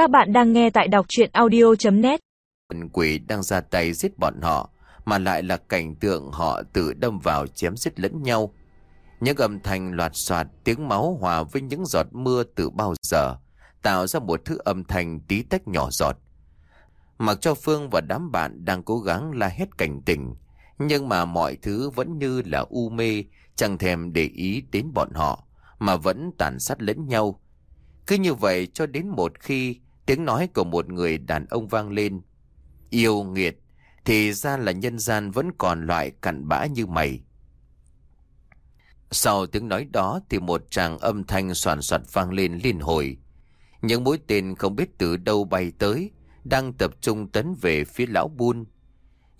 Các bạn đang nghe tại đọc chuyện audio.net Quỷ đang ra tay giết bọn họ, mà lại là cảnh tượng họ tự đâm vào chém giết lẫn nhau. Những âm thanh loạt soạt tiếng máu hòa với những giọt mưa từ bao giờ, tạo ra một thứ âm thanh tí tách nhỏ giọt. Mặc cho Phương và đám bạn đang cố gắng la hết cảnh tỉnh, nhưng mà mọi thứ vẫn như là u mê, chẳng thèm để ý đến bọn họ, mà vẫn tàn sát lẫn nhau. Cứ như vậy cho đến một khi tiếng nói của một người đàn ông vang lên. Yêu nghiệt, thì ra là nhân gian vẫn còn loại cặn bã như mày. Sau tiếng nói đó thì một tràng âm thanh soàn soạt vang lên liên hồi. Những mũi tên không biết từ đâu bay tới, đang tập trung tấn về phía lão buôn.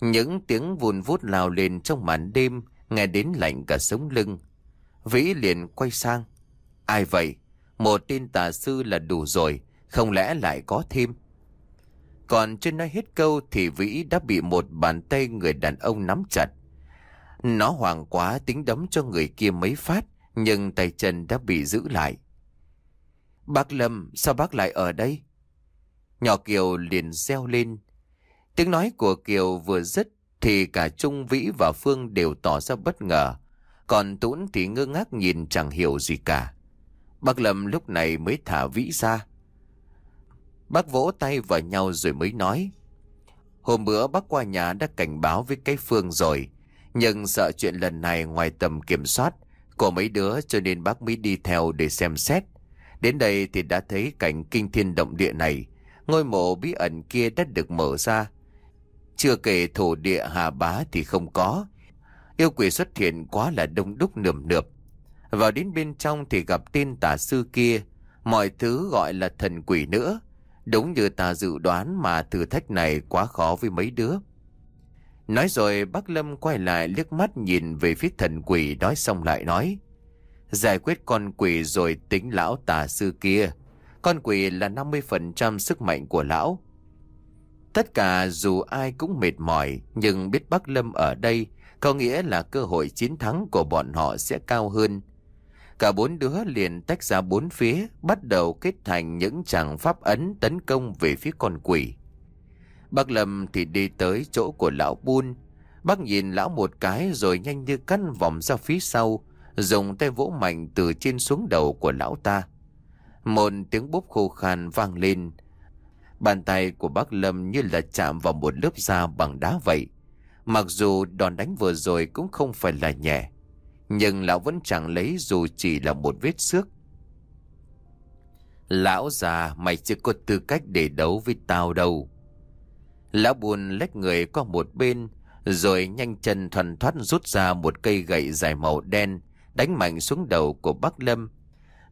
Những tiếng vùn vút lao lên trong màn đêm, nghe đến lạnh cả sống lưng. Vĩ liền quay sang. Ai vậy? Một tên tà sư là đủ rồi, không lẽ lại có thêm? Còn chưa nói hết câu thì Vĩ đã bị một bàn tay người đàn ông nắm chặt. Nó hoảng quá tính đấm cho người kia mấy phát, nhưng tay chân đã bị giữ lại. Bác Lâm, sao bác lại ở đây? Nhỏ Kiều liền reo lên. Tiếng nói của Kiều vừa dứt thì cả Trung Vĩ và Phương đều tỏ ra bất ngờ. Còn Tũng thì ngơ ngác nhìn chẳng hiểu gì cả. Bác Lâm lúc này mới thả Vĩ ra. Bác vỗ tay vào nhau rồi mới nói. Hôm bữa bác qua nhà đã cảnh báo với cái Phương rồi. Nhưng sợ chuyện lần này ngoài tầm kiểm soát của mấy đứa cho nên bác mới đi theo để xem xét. Đến đây thì đã thấy cảnh kinh thiên động địa này. Ngôi mộ bí ẩn kia đã được mở ra. Chưa kể thổ địa hà bá thì không có. Yêu quỷ xuất hiện quá là đông đúc nườm nượp. Vào đến bên trong thì gặp tên tà sư kia. Mọi thứ gọi là thần quỷ nữa. Đúng như ta dự đoán mà thử thách này quá khó với mấy đứa. Nói rồi, bác Lâm quay lại liếc mắt nhìn về phía thần quỷ, nói xong lại nói. Giải quyết con quỷ rồi tính lão tà sư kia. Con quỷ là 50% sức mạnh của lão. Tất cả dù ai cũng mệt mỏi, nhưng biết bác Lâm ở đây, có nghĩa là cơ hội chiến thắng của bọn họ sẽ cao hơn. Cả bốn đứa liền tách ra bốn phía, bắt đầu kết thành những tràng pháp ấn tấn công về phía con quỷ. Bác Lâm thì đi tới chỗ của lão buôn. Bác nhìn lão một cái rồi nhanh như cắn vòng ra phía sau, dùng tay vỗ mạnh từ trên xuống đầu của lão ta. Một tiếng bốp khô khan vang lên. Bàn tay của bác Lâm như là chạm vào một lớp da bằng đá vậy. Mặc dù đòn đánh vừa rồi cũng không phải là nhẹ. Nhưng lão vẫn chẳng lấy dù chỉ là một vết xước. Lão già mày chưa có tư cách để đấu với tao đâu. Lão buồn lách người qua một bên, rồi nhanh chân thuần thoát rút ra một cây gậy dài màu đen, đánh mạnh xuống đầu của bác Lâm.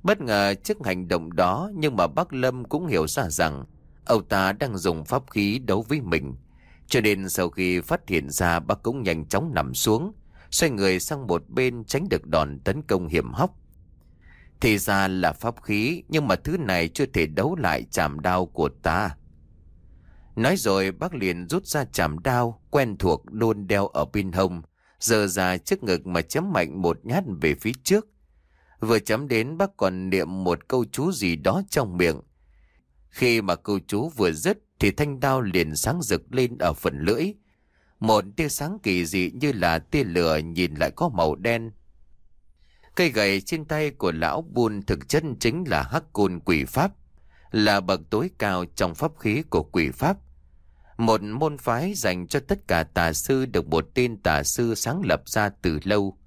Bất ngờ trước hành động đó nhưng mà bác Lâm cũng hiểu ra rằng ông ta đang dùng pháp khí đấu với mình. Cho nên sau khi phát hiện ra bác cũng nhanh chóng nằm xuống, xoay người sang một bên tránh được đòn tấn công hiểm hóc. Thì ra là pháp khí, nhưng mà thứ này chưa thể đấu lại chạm đao của ta. Nói rồi bác liền rút ra chạm đao, quen thuộc luôn đeo ở bên hông, giờ ra trước ngực mà chấm mạnh một nhát về phía trước. Vừa chấm đến bác còn niệm một câu chú gì đó trong miệng. Khi mà câu chú vừa dứt thì thanh đao liền sáng rực lên ở phần lưỡi, một tia sáng kỳ dị như là tia lửa nhìn lại có màu đen. Cây gậy trên tay của lão buôn thực chất chính là hắc côn quỷ pháp, là bậc tối cao trong pháp khí của quỷ pháp. Một môn phái dành cho tất cả tà sư được một tên tà sư sáng lập ra từ lâu.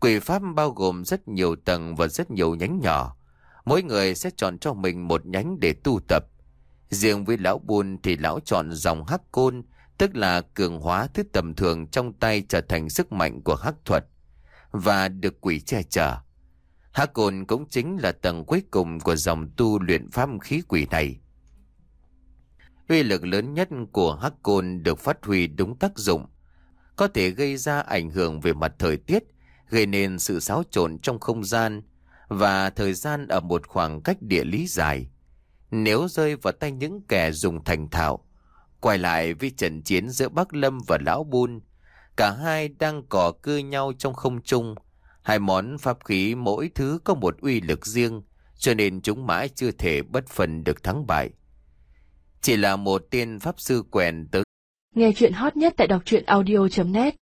Quỷ pháp bao gồm rất nhiều tầng và rất nhiều nhánh nhỏ. Mỗi người sẽ chọn cho mình một nhánh để tu tập. Riêng với lão buôn thì lão chọn dòng hắc côn, tức là cường hóa thứ tầm thường trong tay trở thành sức mạnh của hắc thuật và được quỷ che chở. Hắc cồn cũng chính là tầng cuối cùng của dòng tu luyện pháp khí quỷ này. Uy lực lớn nhất của hắc cồn được phát huy đúng tác dụng, có thể gây ra ảnh hưởng về mặt thời tiết, gây nên sự xáo trộn trong không gian và thời gian ở một khoảng cách địa lý dài. Nếu rơi vào tay những kẻ dùng thành thạo, Quay lại với trận chiến giữa Bắc Lâm và Lão Bun, cả hai đang cỏ cưa nhau trong không trung. Hai món pháp khí mỗi thứ có một uy lực riêng, cho nên chúng mãi chưa thể bất phần được thắng bại. Chỉ là một tiên pháp sư quèn tới Nghe chuyện hot nhất tại đọc truyện audio.net